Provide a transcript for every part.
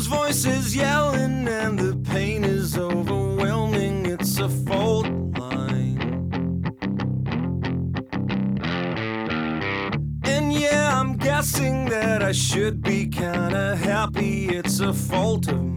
those voices yelling, and the pain is overwhelming. It's a fault line. And yeah, I'm guessing that I should be kinda happy. It's a fault of mine.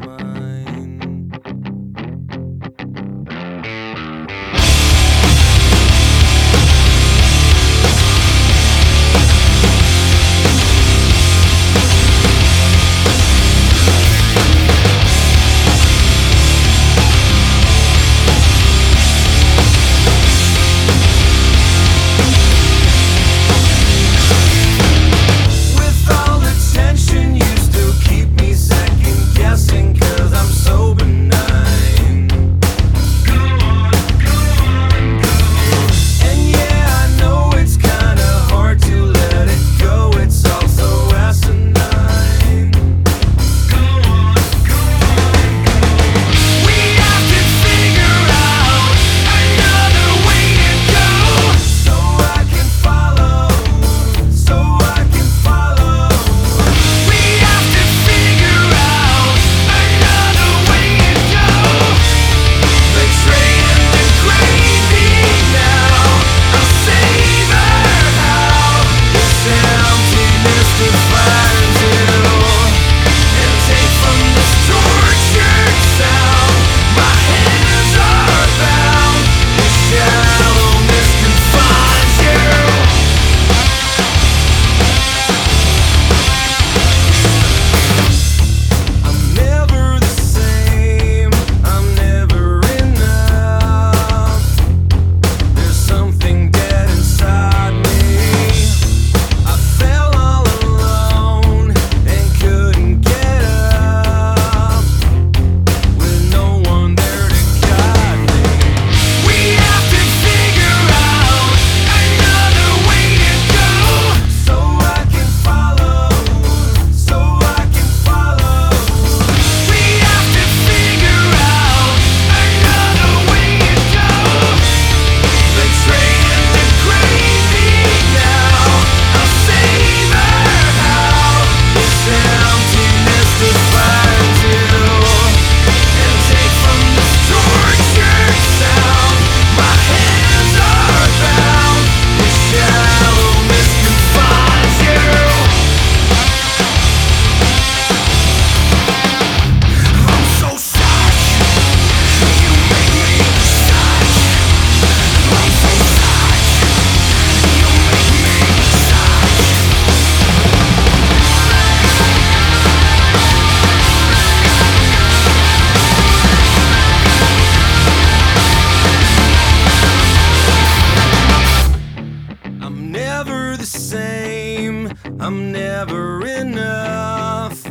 I'm never enough.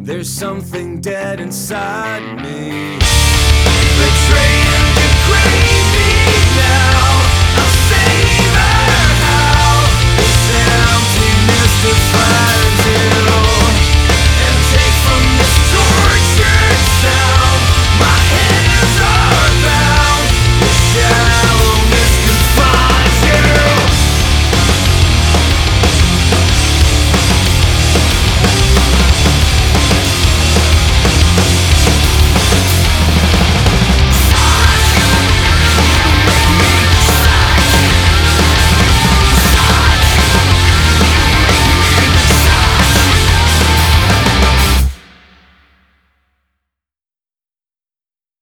There's something dead inside me.